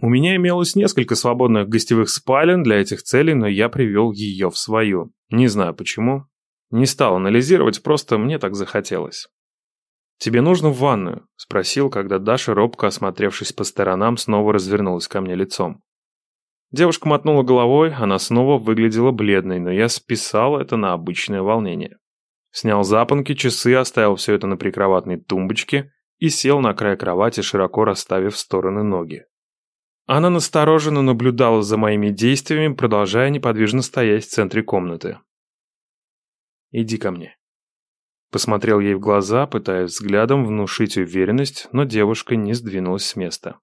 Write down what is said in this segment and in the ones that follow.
У меня имелось несколько свободных гостевых спален для этих целей, но я привел ее в свою. Не знаю почему. Не стал анализировать, просто мне так захотелось. «Тебе нужно в ванную?» – спросил, когда Даша, робко осмотревшись по сторонам, снова развернулась ко мне лицом. Девушка мотнула головой, она снова выглядела бледной, но я списал это на обычное волнение. Снял запонки, часы, оставил все это на прикроватной тумбочке и сел на край кровати, широко расставив стороны ноги. Она настороженно наблюдала за моими действиями, продолжая неподвижно стоять в центре комнаты. «Иди ко мне». Посмотрел ей в глаза, пытаясь взглядом внушить уверенность, но девушка не сдвинулась с места.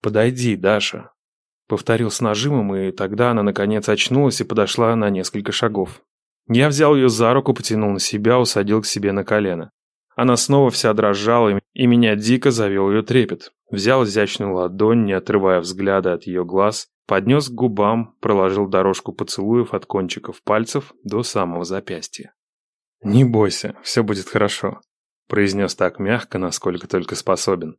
«Подойди, Даша», — повторил с нажимом, и тогда она наконец очнулась и подошла на несколько шагов. Я взял ее за руку, потянул на себя, усадил к себе на колено. Она снова вся дрожала, и меня дико завел ее трепет. Взял изящную ладонь, не отрывая взгляда от ее глаз, поднес к губам, проложил дорожку поцелуев от кончиков пальцев до самого запястья. «Не бойся, все будет хорошо», — произнес так мягко, насколько только способен.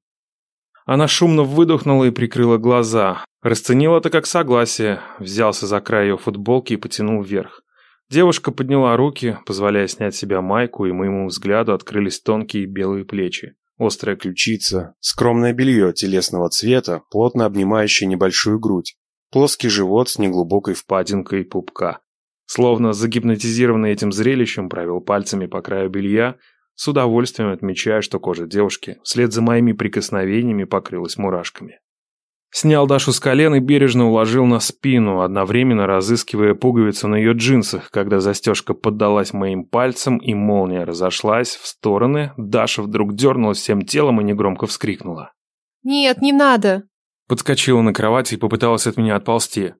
Она шумно выдохнула и прикрыла глаза. Расценил это как согласие, взялся за край ее футболки и потянул вверх. Девушка подняла руки, позволяя снять себя майку, и моему взгляду открылись тонкие белые плечи. Острая ключица, скромное белье телесного цвета, плотно обнимающее небольшую грудь, плоский живот с неглубокой впадинкой пупка. Словно загипнотизированный этим зрелищем, провел пальцами по краю белья, с удовольствием отмечая, что кожа девушки вслед за моими прикосновениями покрылась мурашками. Снял Дашу с колен и бережно уложил на спину, одновременно разыскивая пуговицу на ее джинсах. Когда застежка поддалась моим пальцам и молния разошлась в стороны, Даша вдруг дернулась всем телом и негромко вскрикнула. «Нет, не надо!» Подскочила на кровати и попыталась от меня отползти.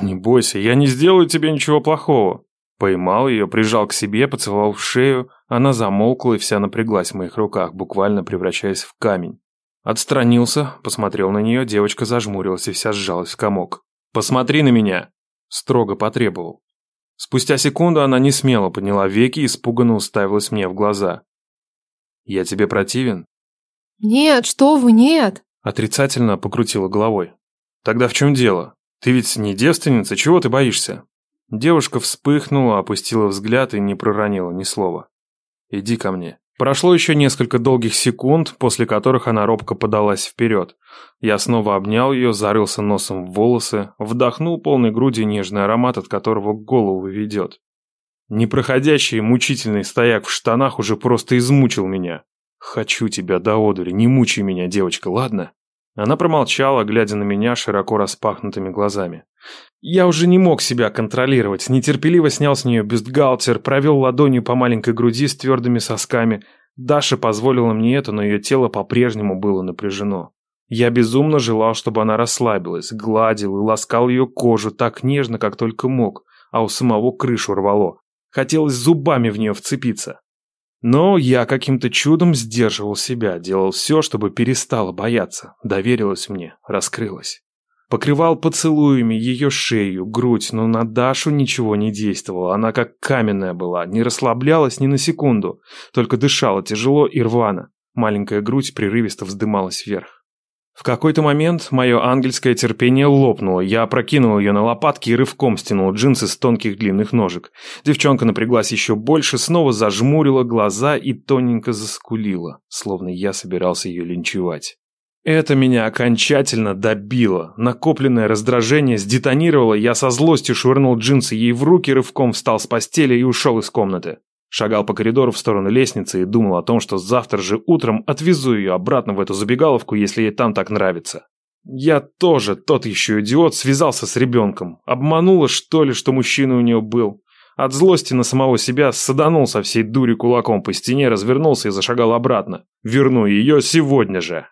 «Не бойся, я не сделаю тебе ничего плохого». Поймал ее, прижал к себе, поцеловал в шею. Она замолкла и вся напряглась в моих руках, буквально превращаясь в камень. Отстранился, посмотрел на нее, девочка зажмурилась и вся сжалась в комок. «Посмотри на меня!» Строго потребовал. Спустя секунду она не смело подняла веки и испуганно уставилась мне в глаза. «Я тебе противен?» «Нет, что вы, нет!» Отрицательно покрутила головой. «Тогда в чем дело? Ты ведь не девственница, чего ты боишься?» Девушка вспыхнула, опустила взгляд и не проронила ни слова. «Иди ко мне». Прошло еще несколько долгих секунд, после которых она робко подалась вперед. Я снова обнял ее, зарылся носом в волосы, вдохнул полной грудью нежный аромат, от которого голову ведет. Непроходящий мучительный стояк в штанах уже просто измучил меня. «Хочу тебя до одури, не мучай меня, девочка, ладно?» Она промолчала, глядя на меня широко распахнутыми глазами. Я уже не мог себя контролировать, нетерпеливо снял с нее бюстгальтер, провел ладонью по маленькой груди с твердыми сосками. Даша позволила мне это, но ее тело по-прежнему было напряжено. Я безумно желал, чтобы она расслабилась, гладил и ласкал ее кожу так нежно, как только мог, а у самого крышу рвало. Хотелось зубами в нее вцепиться. Но я каким-то чудом сдерживал себя, делал все, чтобы перестала бояться, доверилась мне, раскрылась. Покрывал поцелуями ее шею, грудь, но на Дашу ничего не действовало, она как каменная была, не расслаблялась ни на секунду, только дышала тяжело и рвано, маленькая грудь прерывисто вздымалась вверх. В какой-то момент мое ангельское терпение лопнуло. Я опрокинул ее на лопатки и рывком стянул джинсы с тонких длинных ножек. Девчонка напряглась еще больше, снова зажмурила глаза и тоненько заскулила, словно я собирался ее линчевать. Это меня окончательно добило. Накопленное раздражение сдетонировало, я со злостью швырнул джинсы ей в руки, рывком встал с постели и ушел из комнаты. Шагал по коридору в сторону лестницы и думал о том, что завтра же утром отвезу ее обратно в эту забегаловку, если ей там так нравится. Я тоже, тот еще идиот, связался с ребенком. Обманула, что ли, что мужчина у нее был. От злости на самого себя саданул со всей дури кулаком по стене, развернулся и зашагал обратно. Верну ее сегодня же.